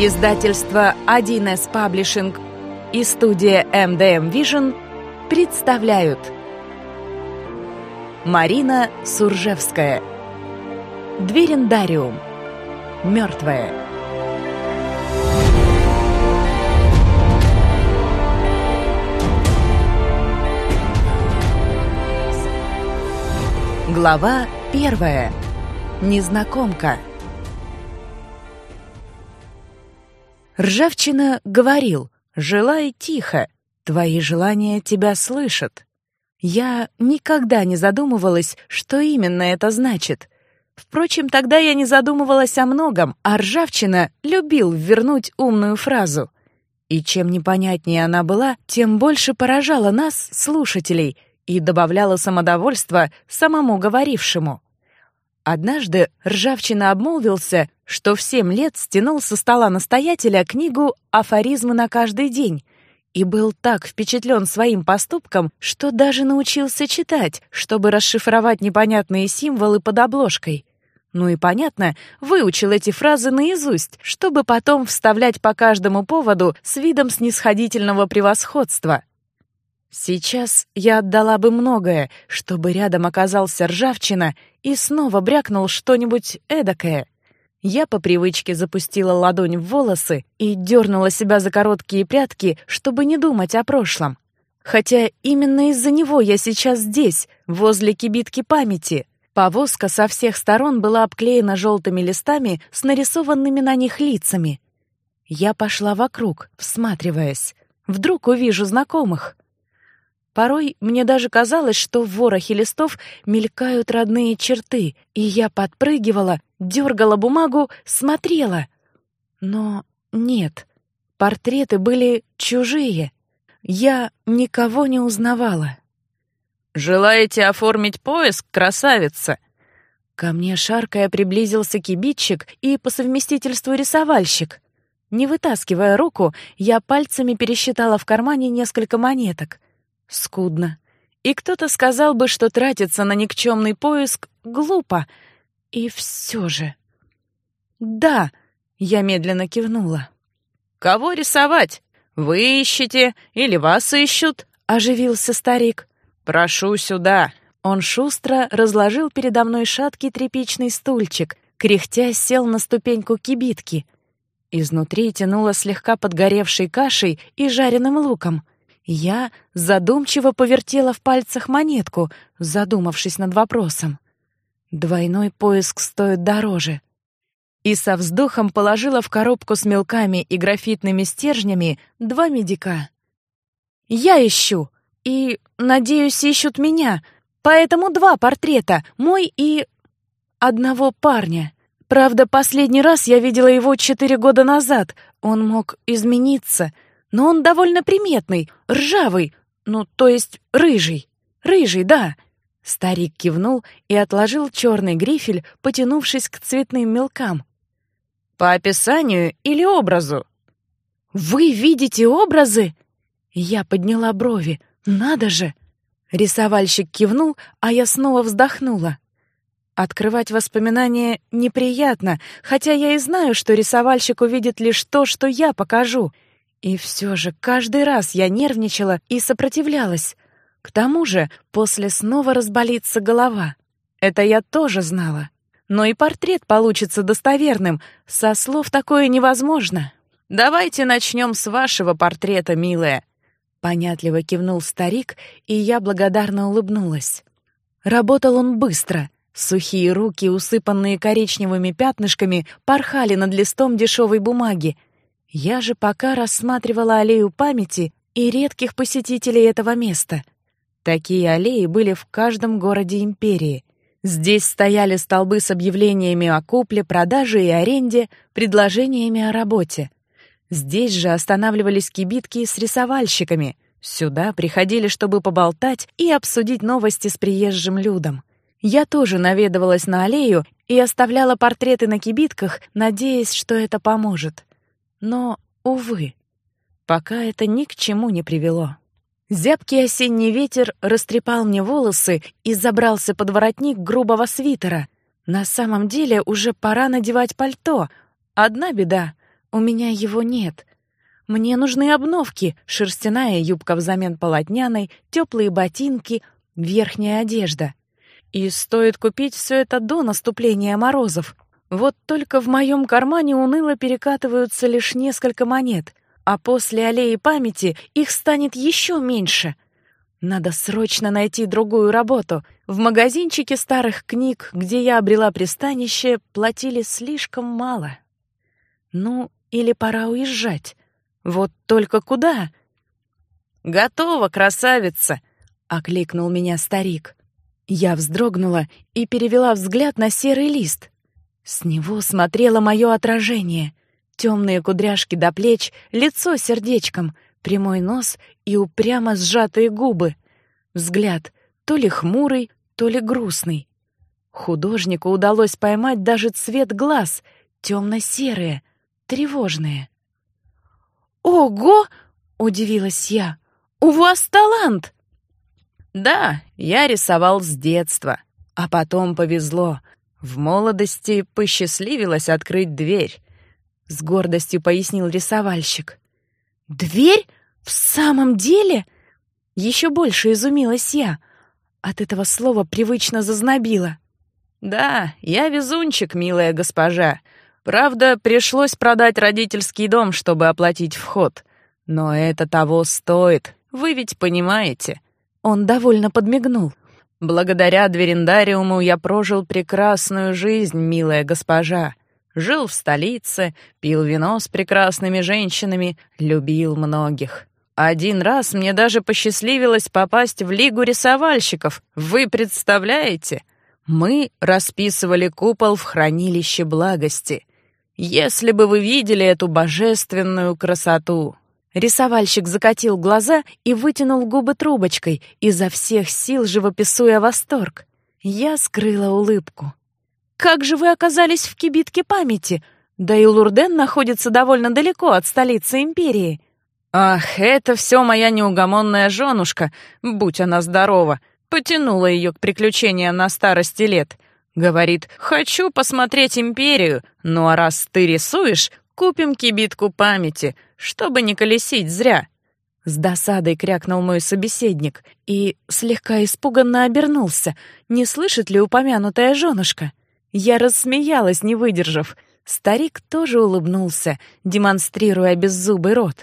Издательство 1С Паблишинг и студия MDM Vision представляют Марина Суржевская Дверендариум Мертвая Глава первая. Незнакомка Ржавчина говорил «Желай тихо, твои желания тебя слышат». Я никогда не задумывалась, что именно это значит. Впрочем, тогда я не задумывалась о многом, а Ржавчина любил вернуть умную фразу. И чем непонятнее она была, тем больше поражала нас, слушателей, и добавляла самодовольства самому говорившему. Однажды Ржавчина обмолвился, что в семь лет стянул со стола настоятеля книгу «Афоризмы на каждый день», и был так впечатлен своим поступком, что даже научился читать, чтобы расшифровать непонятные символы под обложкой. Ну и понятно, выучил эти фразы наизусть, чтобы потом вставлять по каждому поводу с видом снисходительного превосходства. Сейчас я отдала бы многое, чтобы рядом оказался ржавчина и снова брякнул что-нибудь эдакое. Я по привычке запустила ладонь в волосы и дернула себя за короткие прядки, чтобы не думать о прошлом. Хотя именно из-за него я сейчас здесь, возле кибитки памяти. Повозка со всех сторон была обклеена желтыми листами с нарисованными на них лицами. Я пошла вокруг, всматриваясь. Вдруг увижу знакомых. Порой мне даже казалось, что в ворохе листов мелькают родные черты, и я подпрыгивала, дергала бумагу, смотрела. Но нет, портреты были чужие. Я никого не узнавала. «Желаете оформить поиск, красавица?» Ко мне шаркая приблизился кибитчик и по совместительству рисовальщик. Не вытаскивая руку, я пальцами пересчитала в кармане несколько монеток — Скудно. И кто-то сказал бы, что тратиться на никчемный поиск глупо. И все же... «Да», — я медленно кивнула. «Кого рисовать? Вы ищете или вас ищут?» — оживился старик. «Прошу сюда». Он шустро разложил передо мной шаткий тряпичный стульчик, кряхтя сел на ступеньку кибитки. Изнутри тянуло слегка подгоревшей кашей и жареным луком — я задумчиво повертела в пальцах монетку, задумавшись над вопросом. Двойной поиск стоит дороже. И со вздохом положила в коробку с мелками и графитными стержнями два медика. «Я ищу, и, надеюсь, ищут меня, поэтому два портрета, мой и... одного парня. Правда, последний раз я видела его четыре года назад, он мог измениться — но он довольно приметный, ржавый, ну, то есть рыжий. Рыжий, да. Старик кивнул и отложил черный грифель, потянувшись к цветным мелкам. По описанию или образу? Вы видите образы? Я подняла брови. Надо же! Рисовальщик кивнул, а я снова вздохнула. Открывать воспоминания неприятно, хотя я и знаю, что рисовальщик увидит лишь то, что я покажу — и все же каждый раз я нервничала и сопротивлялась. К тому же после снова разболится голова. Это я тоже знала. Но и портрет получится достоверным. Со слов такое невозможно. «Давайте начнем с вашего портрета, милая», — понятливо кивнул старик, и я благодарно улыбнулась. Работал он быстро. Сухие руки, усыпанные коричневыми пятнышками, порхали над листом дешевой бумаги — я же пока рассматривала аллею памяти и редких посетителей этого места. Такие аллеи были в каждом городе империи. Здесь стояли столбы с объявлениями о купле, продаже и аренде, предложениями о работе. Здесь же останавливались кибитки с рисовальщиками. Сюда приходили, чтобы поболтать и обсудить новости с приезжим людом. Я тоже наведывалась на аллею и оставляла портреты на кибитках, надеясь, что это поможет. Но, увы, пока это ни к чему не привело. Зябкий осенний ветер растрепал мне волосы и забрался под воротник грубого свитера. На самом деле уже пора надевать пальто. Одна беда. У меня его нет. Мне нужны обновки, шерстяная юбка взамен полотняной, теплые ботинки, верхняя одежда. И стоит купить все это до наступления морозов. Вот только в моем кармане уныло перекатываются лишь несколько монет, а после аллеи памяти их станет еще меньше. Надо срочно найти другую работу. В магазинчике старых книг, где я обрела пристанище, платили слишком мало. Ну, или пора уезжать. Вот только куда? «Готово, красавица!» — окликнул меня старик. Я вздрогнула и перевела взгляд на серый лист. С него смотрело мое отражение. Темные кудряшки до плеч, лицо сердечком, прямой нос и упрямо сжатые губы. Взгляд то ли хмурый, то ли грустный. Художнику удалось поймать даже цвет глаз, темно-серые, тревожные. «Ого!» — удивилась я. «У вас талант!» Да, я рисовал с детства. А потом повезло. В молодости посчастливилось открыть дверь. С гордостью пояснил рисовальщик. «Дверь? В самом деле?» Еще больше изумилась я. От этого слова привычно зазнобило. «Да, я везунчик, милая госпожа. Правда, пришлось продать родительский дом, чтобы оплатить вход. Но это того стоит, вы ведь понимаете». Он довольно подмигнул. «Благодаря дверендариуму я прожил прекрасную жизнь, милая госпожа. Жил в столице, пил вино с прекрасными женщинами, любил многих. Один раз мне даже посчастливилось попасть в Лигу рисовальщиков. Вы представляете? Мы расписывали купол в хранилище благости. Если бы вы видели эту божественную красоту!» Рисовальщик закатил глаза и вытянул губы трубочкой, изо всех сил живописуя восторг. Я скрыла улыбку. «Как же вы оказались в кибитке памяти? Да и Лурден находится довольно далеко от столицы Империи». «Ах, это все моя неугомонная женушка, будь она здорова, потянула ее к приключениям на старости лет. Говорит, хочу посмотреть Империю, ну а раз ты рисуешь, купим кибитку памяти, чтобы не колесить зря». С досадой крякнул мой собеседник и слегка испуганно обернулся, не слышит ли упомянутая женушка. Я рассмеялась, не выдержав. Старик тоже улыбнулся, демонстрируя беззубый рот.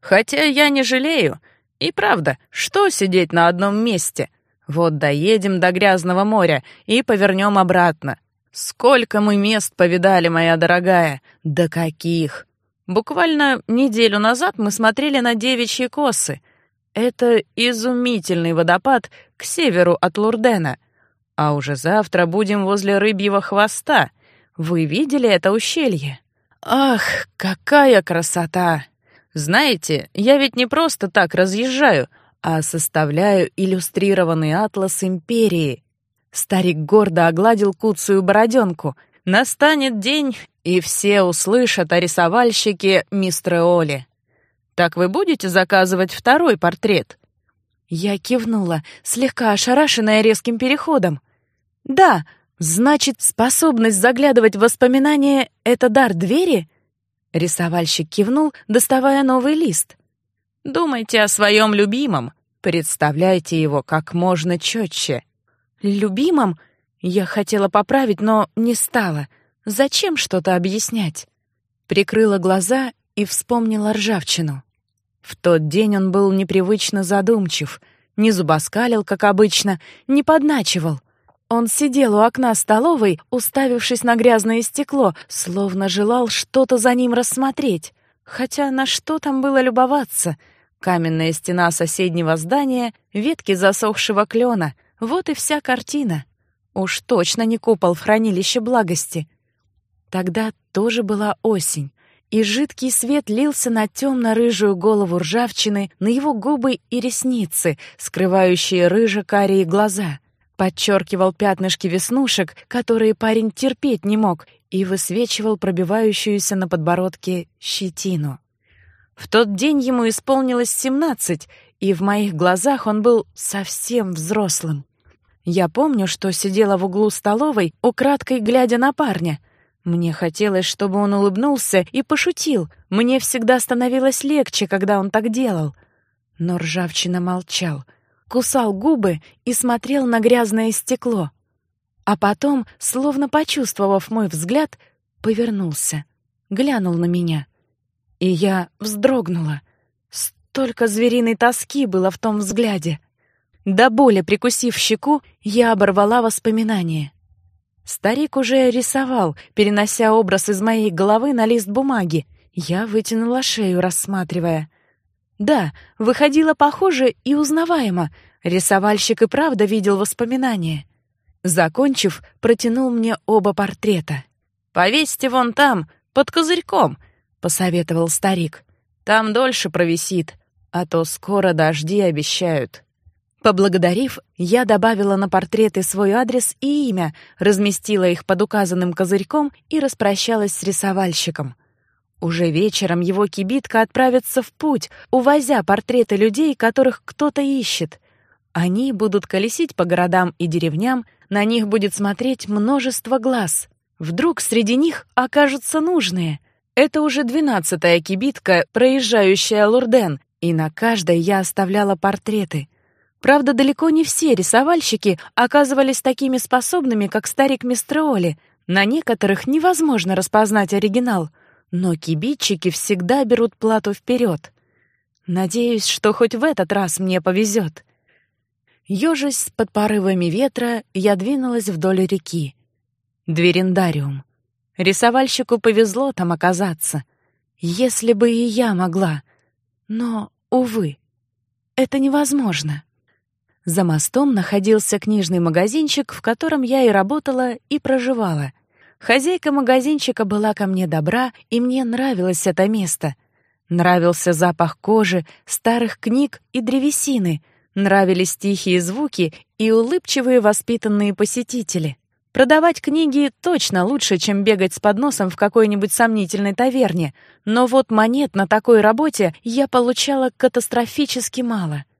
«Хотя я не жалею. И правда, что сидеть на одном месте? Вот доедем до Грязного моря и повернем обратно. Сколько мы мест повидали, моя дорогая! Да каких! Буквально неделю назад мы смотрели на девичьи косы. Это изумительный водопад к северу от Лурдена. А уже завтра будем возле рыбьего хвоста. Вы видели это ущелье? Ах, какая красота! Знаете, я ведь не просто так разъезжаю, а составляю иллюстрированный атлас империи. Старик гордо огладил куцую бороденку. Настанет день, и все услышат о рисовальщике мистера Оли. Так вы будете заказывать второй портрет?» Я кивнула, слегка ошарашенная резким переходом. «Да, значит, способность заглядывать в воспоминания — это дар двери?» Рисовальщик кивнул, доставая новый лист. «Думайте о своем любимом, представляйте его как можно четче». «Любимом?» Я хотела поправить, но не стала — Зачем что-то объяснять? Прикрыла глаза и вспомнила ржавчину. В тот день он был непривычно задумчив, не зубоскалил, как обычно, не подначивал. Он сидел у окна столовой, уставившись на грязное стекло, словно желал что-то за ним рассмотреть. Хотя на что там было любоваться? Каменная стена соседнего здания, ветки засохшего клена — вот и вся картина. Уж точно не купол в хранилище благости. Тогда тоже была осень, и жидкий свет лился на темно-рыжую голову ржавчины, на его губы и ресницы, скрывающие рыже-карие глаза. Подчеркивал пятнышки веснушек, которые парень терпеть не мог, и высвечивал пробивающуюся на подбородке щетину. В тот день ему исполнилось семнадцать, и в моих глазах он был совсем взрослым. Я помню, что сидела в углу столовой, украдкой глядя на парня — Мне хотелось, чтобы он улыбнулся и пошутил. Мне всегда становилось легче, когда он так делал. Но ржавчина молчал, кусал губы и смотрел на грязное стекло. А потом, словно почувствовав мой взгляд, повернулся, глянул на меня. И я вздрогнула. Столько звериной тоски было в том взгляде. До боли прикусив щеку, я оборвала воспоминания. Старик уже рисовал, перенося образ из моей головы на лист бумаги. Я вытянула шею, рассматривая. Да, выходило похоже и узнаваемо. Рисовальщик и правда видел воспоминания. Закончив, протянул мне оба портрета. «Повесьте вон там, под козырьком», — посоветовал старик. «Там дольше провисит, а то скоро дожди обещают». Поблагодарив, я добавила на портреты свой адрес и имя, разместила их под указанным козырьком и распрощалась с рисовальщиком. Уже вечером его кибитка отправится в путь, увозя портреты людей, которых кто-то ищет. Они будут колесить по городам и деревням, на них будет смотреть множество глаз. Вдруг среди них окажутся нужные. Это уже двенадцатая кибитка, проезжающая Лурден, и на каждой я оставляла портреты — Правда, далеко не все рисовальщики оказывались такими способными, как старик Мистреоли. На некоторых невозможно распознать оригинал, но кибитчики всегда берут плату вперед. Надеюсь, что хоть в этот раз мне повезет. Ёжась под порывами ветра, я двинулась вдоль реки. Дверендариум. Рисовальщику повезло там оказаться. Если бы и я могла. Но, увы, это невозможно. За мостом находился книжный магазинчик, в котором я и работала, и проживала. Хозяйка магазинчика была ко мне добра, и мне нравилось это место. Нравился запах кожи, старых книг и древесины, нравились тихие звуки и улыбчивые воспитанные посетители. Продавать книги точно лучше, чем бегать с подносом в какой-нибудь сомнительной таверне, но вот монет на такой работе я получала катастрофически мало —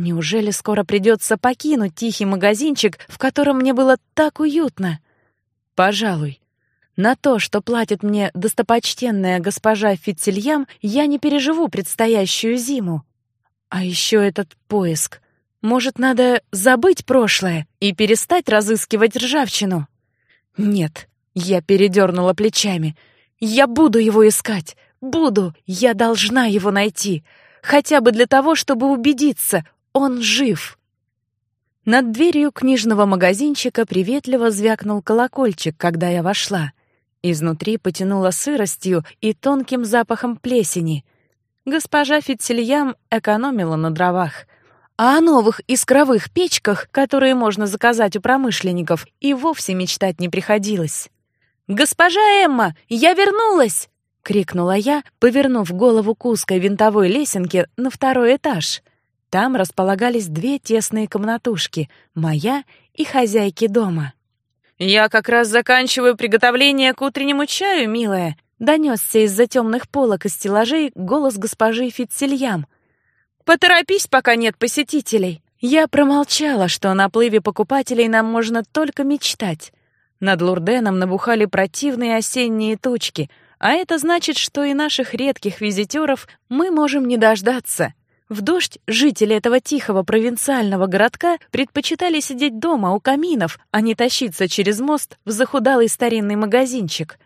Неужели скоро придется покинуть тихий магазинчик, в котором мне было так уютно? Пожалуй. На то, что платит мне достопочтенная госпожа Фитцельям, я не переживу предстоящую зиму. А еще этот поиск. Может, надо забыть прошлое и перестать разыскивать ржавчину? Нет, я передернула плечами. Я буду его искать. Буду. Я должна его найти. Хотя бы для того, чтобы убедиться, он жив. Над дверью книжного магазинчика приветливо звякнул колокольчик, когда я вошла. Изнутри потянуло сыростью и тонким запахом плесени. Госпожа Фитцельям экономила на дровах. А о новых искровых печках, которые можно заказать у промышленников, и вовсе мечтать не приходилось. «Госпожа Эмма, я вернулась!» — крикнула я, повернув голову к узкой винтовой лесенке на второй этаж. Там располагались две тесные комнатушки, моя и хозяйки дома. «Я как раз заканчиваю приготовление к утреннему чаю, милая», донесся из-за темных полок и стеллажей голос госпожи Фитцельям. «Поторопись, пока нет посетителей». Я промолчала, что о наплыве покупателей нам можно только мечтать. Над Лурденом набухали противные осенние тучки, а это значит, что и наших редких визитеров мы можем не дождаться. В дождь жители этого тихого провинциального городка предпочитали сидеть дома у каминов, а не тащиться через мост в захудалый старинный магазинчик.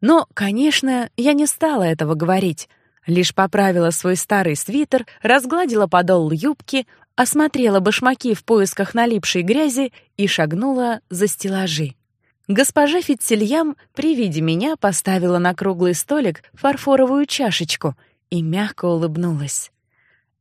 Но, конечно, я не стала этого говорить. Лишь поправила свой старый свитер, разгладила подол юбки, осмотрела башмаки в поисках налипшей грязи и шагнула за стеллажи. Госпожа Фитцельям при виде меня поставила на круглый столик фарфоровую чашечку и мягко улыбнулась.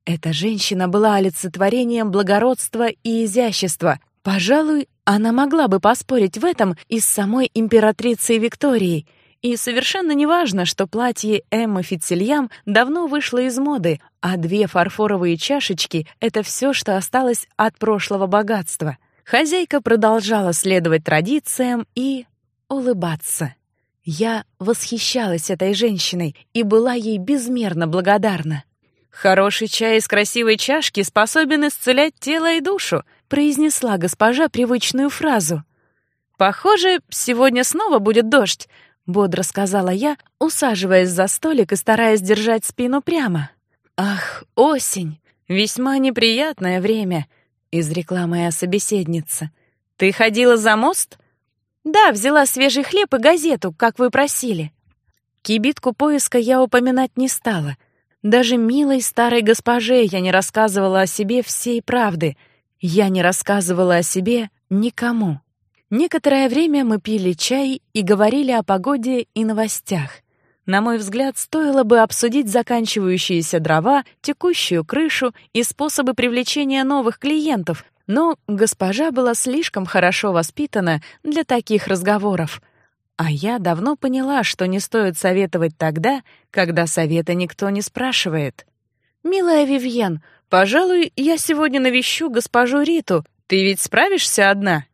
Эта женщина была олицетворением благородства и изящества. Пожалуй, она могла бы поспорить в этом и с самой императрицей Викторией. И совершенно неважно, что платье Эммы Фитцельям давно вышло из моды, а две фарфоровые чашечки — это все, что осталось от прошлого богатства. Хозяйка продолжала следовать традициям и улыбаться. Я восхищалась этой женщиной и была ей безмерно благодарна. «Хороший чай из красивой чашки способен исцелять тело и душу», произнесла госпожа привычную фразу. «Похоже, сегодня снова будет дождь. бодро сказала я, усаживаясь за столик и стараясь держать спину прямо. Ах, осень, весьма неприятное время, изрекла моя собеседница. Ты ходила за мост? Да, взяла свежий хлеб и газету, как вы просили. Кибитку поиска я упоминать не стала. Даже милой старой госпоже я не рассказывала о себе всей правды. Я не рассказывала о себе никому. Некоторое время мы пили чай и говорили о погоде и новостях. На мой взгляд, стоило бы обсудить заканчивающиеся дрова, текущую крышу и способы привлечения новых клиентов, но госпожа была слишком хорошо воспитана для таких разговоров. А я давно поняла, что не стоит советовать тогда, когда совета никто не спрашивает. «Милая Вивьен, пожалуй, я сегодня навещу госпожу Риту. Ты ведь справишься одна?»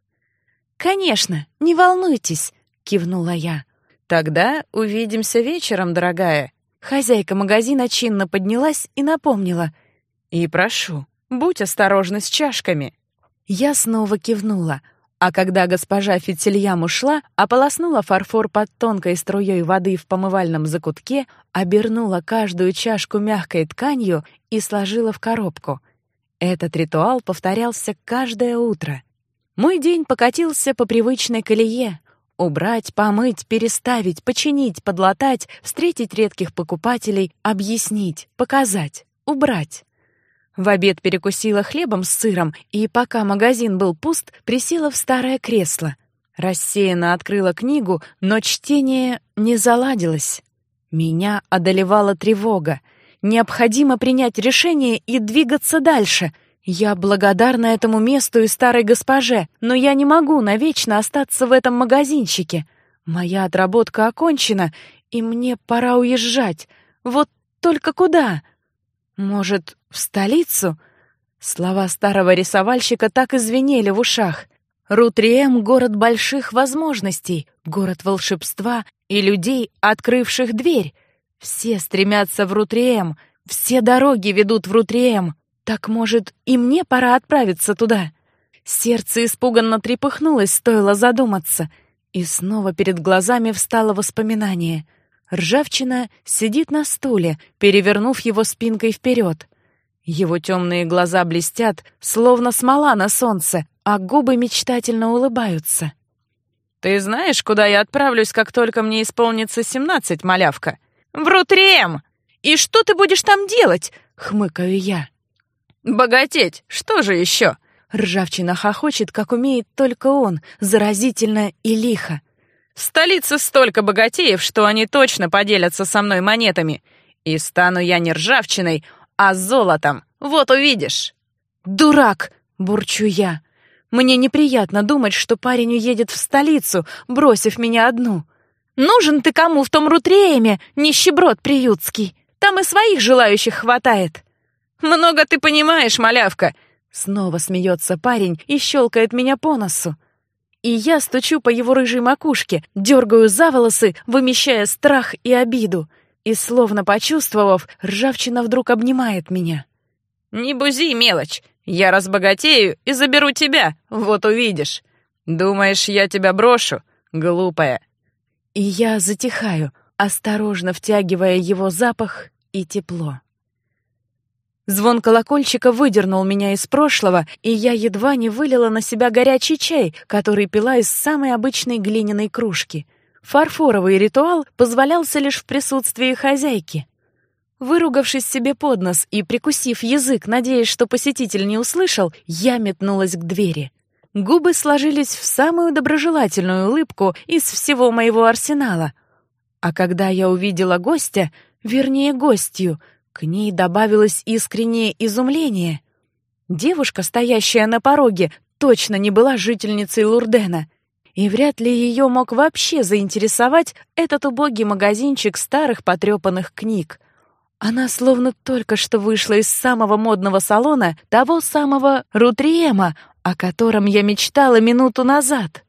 «Конечно, не волнуйтесь», — кивнула я. «Тогда увидимся вечером, дорогая». Хозяйка магазина чинно поднялась и напомнила. «И прошу, будь осторожна с чашками». Я снова кивнула, а когда госпожа Фитильям ушла, ополоснула фарфор под тонкой струей воды в помывальном закутке, обернула каждую чашку мягкой тканью и сложила в коробку. Этот ритуал повторялся каждое утро. Мой день покатился по привычной колее. Убрать, помыть, переставить, починить, подлатать, встретить редких покупателей, объяснить, показать, убрать. В обед перекусила хлебом с сыром и, пока магазин был пуст, присела в старое кресло. Рассеянно открыла книгу, но чтение не заладилось. Меня одолевала тревога. Необходимо принять решение и двигаться дальше — я благодарна этому месту и старой госпоже, но я не могу навечно остаться в этом магазинчике. Моя отработка окончена, и мне пора уезжать. Вот только куда? Может, в столицу? Слова старого рисовальщика так извинели в ушах. Рутрием — город больших возможностей, город волшебства и людей, открывших дверь. Все стремятся в Рутрием, все дороги ведут в Рутрием. Так, может, и мне пора отправиться туда? Сердце испуганно трепыхнулось, стоило задуматься. И снова перед глазами встало воспоминание. Ржавчина сидит на стуле, перевернув его спинкой вперед. Его темные глаза блестят, словно смола на солнце, а губы мечтательно улыбаются. «Ты знаешь, куда я отправлюсь, как только мне исполнится семнадцать, малявка?» «В Рутрем! И что ты будешь там делать?» — хмыкаю я. «Богатеть! Что же еще?» Ржавчина хохочет, как умеет только он, заразительно и лихо. «В столице столько богатеев, что они точно поделятся со мной монетами. И стану я не ржавчиной, а золотом. Вот увидишь!» «Дурак!» — бурчу я. «Мне неприятно думать, что парень уедет в столицу, бросив меня одну. Нужен ты кому в том Рутрееме, нищеброд приютский? Там и своих желающих хватает». «Много ты понимаешь, малявка!» Снова смеется парень и щелкает меня по носу. И я стучу по его рыжей макушке, дергаю за волосы, вымещая страх и обиду. И, словно почувствовав, ржавчина вдруг обнимает меня. «Не бузи, мелочь! Я разбогатею и заберу тебя, вот увидишь. Думаешь, я тебя брошу, глупая?» И я затихаю, осторожно втягивая его запах и тепло. Звон колокольчика выдернул меня из прошлого, и я едва не вылила на себя горячий чай, который пила из самой обычной глиняной кружки. Фарфоровый ритуал позволялся лишь в присутствии хозяйки. Выругавшись себе под нос и прикусив язык, надеясь, что посетитель не услышал, я метнулась к двери. Губы сложились в самую доброжелательную улыбку из всего моего арсенала. А когда я увидела гостя, вернее, гостью — к ней добавилось искреннее изумление. Девушка, стоящая на пороге, точно не была жительницей Лурдена. И вряд ли ее мог вообще заинтересовать этот убогий магазинчик старых потрепанных книг. Она словно только что вышла из самого модного салона, того самого Рутриема, о котором я мечтала минуту назад.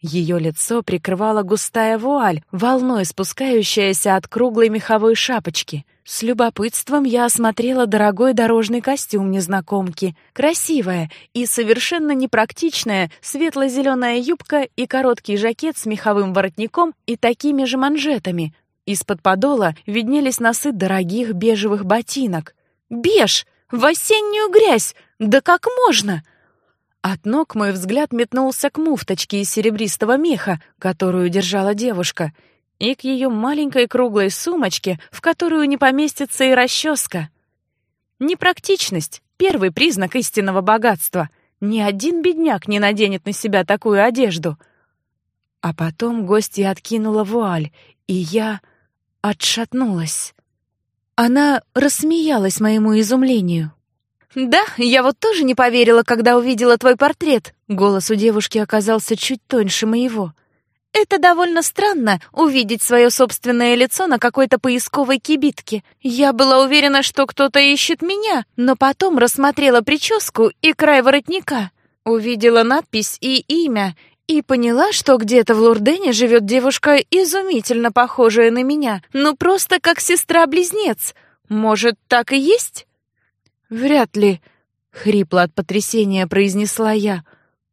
Ее лицо прикрывала густая вуаль, волной спускающаяся от круглой меховой шапочки. С любопытством я осмотрела дорогой дорожный костюм незнакомки. Красивая и совершенно непрактичная светло-зеленая юбка и короткий жакет с меховым воротником и такими же манжетами. Из-под подола виднелись носы дорогих бежевых ботинок. «Беж! В осеннюю грязь! Да как можно?» От ног мой взгляд метнулся к муфточке из серебристого меха, которую держала девушка, и к ее маленькой круглой сумочке, в которую не поместится и расческа. Непрактичность — первый признак истинного богатства. Ни один бедняк не наденет на себя такую одежду. А потом гостья откинула вуаль, и я отшатнулась. Она рассмеялась моему изумлению. «Да, я вот тоже не поверила, когда увидела твой портрет». Голос у девушки оказался чуть тоньше моего. «Это довольно странно — увидеть свое собственное лицо на какой-то поисковой кибитке. Я была уверена, что кто-то ищет меня, но потом рассмотрела прическу и край воротника. Увидела надпись и имя, и поняла, что где-то в Лурдене живет девушка, изумительно похожая на меня, ну просто как сестра-близнец. Может, так и есть?» «Вряд ли», — хрипло от потрясения произнесла я.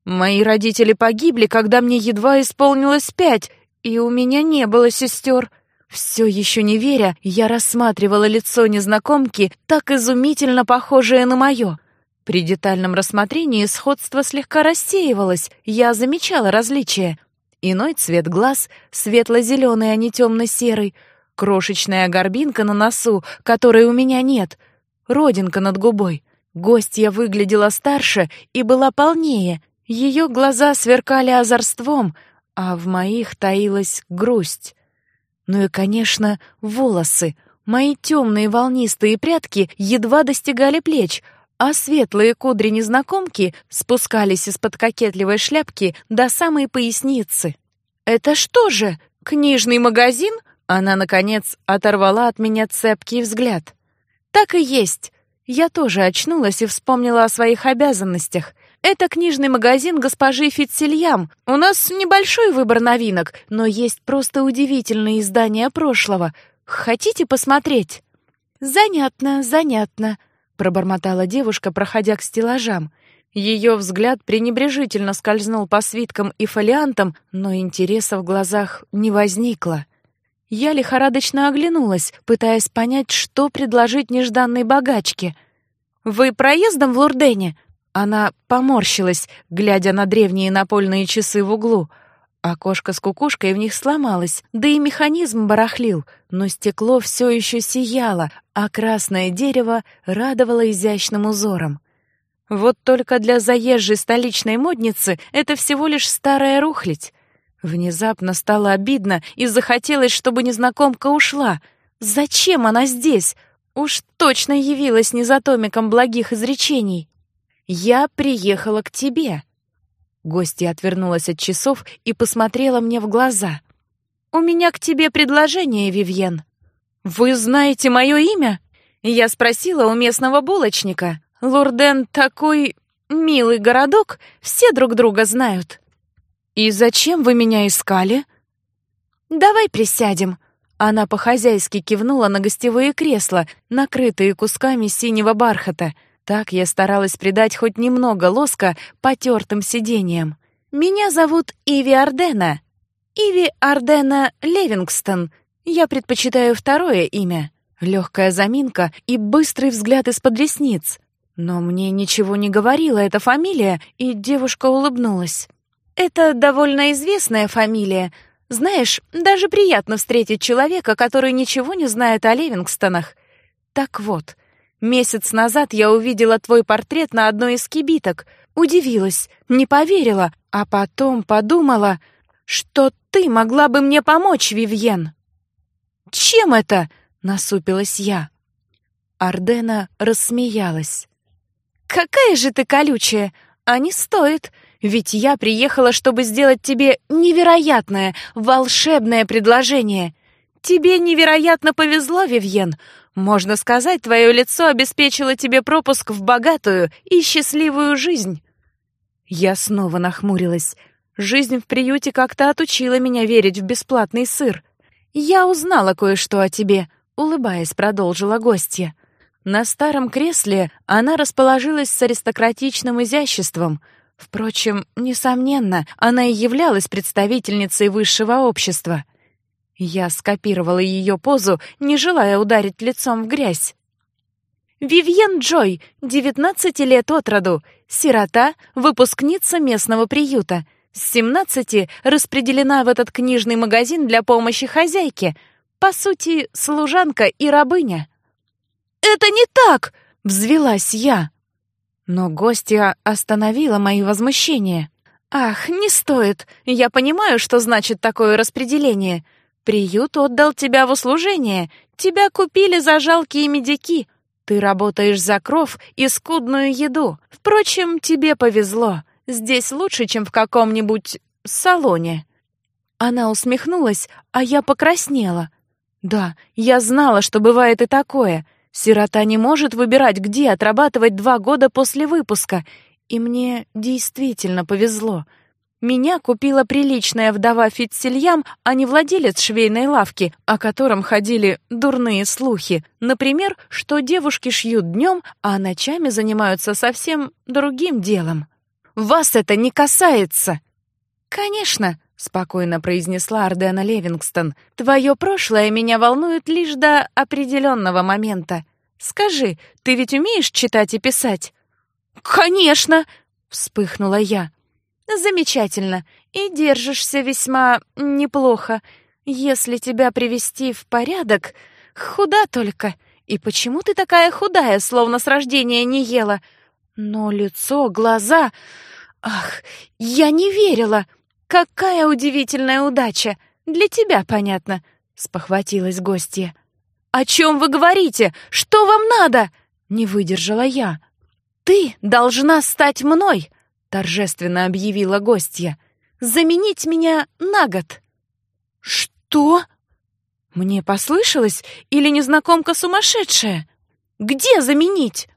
«Мои родители погибли, когда мне едва исполнилось пять, и у меня не было сестер». Все еще не веря, я рассматривала лицо незнакомки, так изумительно похожее на мое. При детальном рассмотрении сходство слегка рассеивалось, я замечала различия. Иной цвет глаз, светло-зеленый, а не темно-серый, крошечная горбинка на носу, которой у меня нет — родинка над губой. Гостья выглядела старше и была полнее. Ее глаза сверкали озорством, а в моих таилась грусть. Ну и, конечно, волосы. Мои темные волнистые прядки едва достигали плеч, а светлые кудри незнакомки спускались из-под кокетливой шляпки до самой поясницы. «Это что же, книжный магазин?» Она, наконец, оторвала от меня цепкий взгляд. Так и есть. Я тоже очнулась и вспомнила о своих обязанностях. Это книжный магазин госпожи Фитсельям. У нас небольшой выбор новинок, но есть просто удивительные издания прошлого. Хотите посмотреть? Занятно, занятно, пробормотала девушка, проходя к стеллажам. Ее взгляд пренебрежительно скользнул по свиткам и фолиантам, но интереса в глазах не возникло. Я лихорадочно оглянулась, пытаясь понять, что предложить нежданной богачке. «Вы проездом в Лурдене?» Она поморщилась, глядя на древние напольные часы в углу. Окошко с кукушкой в них сломалось, да и механизм барахлил, но стекло все еще сияло, а красное дерево радовало изящным узором. Вот только для заезжей столичной модницы это всего лишь старая рухлядь. Внезапно стало обидно и захотелось, чтобы незнакомка ушла. Зачем она здесь? Уж точно явилась не за томиком благих изречений. Я приехала к тебе. Гостья отвернулась от часов и посмотрела мне в глаза. У меня к тебе предложение, Вивьен. Вы знаете мое имя? Я спросила у местного булочника. Лурден такой милый городок, все друг друга знают. «И зачем вы меня искали?» «Давай присядем». Она по-хозяйски кивнула на гостевые кресла, накрытые кусками синего бархата. Так я старалась придать хоть немного лоска потертым сиденьям. «Меня зовут Иви Ардена. Иви Ардена Левингстон. Я предпочитаю второе имя». Легкая заминка и быстрый взгляд из-под ресниц. Но мне ничего не говорила эта фамилия, и девушка улыбнулась. Это довольно известная фамилия. Знаешь, даже приятно встретить человека, который ничего не знает о Левингстонах. Так вот, месяц назад я увидела твой портрет на одной из кибиток. Удивилась, не поверила, а потом подумала, что ты могла бы мне помочь, Вивьен. Чем это? насупилась я. Ардена рассмеялась. Какая же ты колючая, а не стоит. Ведь я приехала, чтобы сделать тебе невероятное, волшебное предложение. Тебе невероятно повезло, Вивьен. Можно сказать, твое лицо обеспечило тебе пропуск в богатую и счастливую жизнь. Я снова нахмурилась. Жизнь в приюте как-то отучила меня верить в бесплатный сыр. Я узнала кое-что о тебе, улыбаясь, продолжила гостья. На старом кресле она расположилась с аристократичным изяществом. Впрочем, несомненно, она и являлась представительницей высшего общества. Я скопировала ее позу, не желая ударить лицом в грязь. Вивьен Джой, 19 лет от роду, сирота, выпускница местного приюта. С 17 распределена в этот книжный магазин для помощи хозяйке. По сути, служанка и рабыня. «Это не так!» — взвелась я. Но гостья остановила мои возмущения. «Ах, не стоит. Я понимаю, что значит такое распределение. Приют отдал тебя в услужение. Тебя купили за жалкие медики. Ты работаешь за кров и скудную еду. Впрочем, тебе повезло. Здесь лучше, чем в каком-нибудь салоне». Она усмехнулась, а я покраснела. Да, я знала, что бывает и такое. Сирота не может выбирать, где отрабатывать два года после выпуска. И мне действительно повезло — меня купила приличная вдова Фитсельям, а не владелец швейной лавки, о котором ходили дурные слухи. Например, что девушки шьют днем, а ночами занимаются совсем другим делом. «Вас это не касается!» «Конечно», — спокойно произнесла Ардена Левингстон. «Твое прошлое меня волнует лишь до определенного момента. Скажи, ты ведь умеешь читать и писать?» «Конечно!» — вспыхнула я. Замечательно. И держишься весьма неплохо. Если тебя привести в порядок, худа только. И почему ты такая худая, словно с рождения не ела? Но лицо, глаза... Ах, я не верила. Какая удивительная удача. Для тебя, понятно, спохватилась гостья. О чем вы говорите? Что вам надо? Не выдержала я. Ты должна стать мной, торжественно объявила гостья. Заменить меня на год. Что? Мне послышалось или незнакомка сумасшедшая? Где заменить?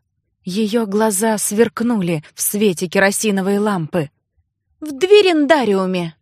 Ее глаза сверкнули в свете керосиновой лампы. В дверендариуме.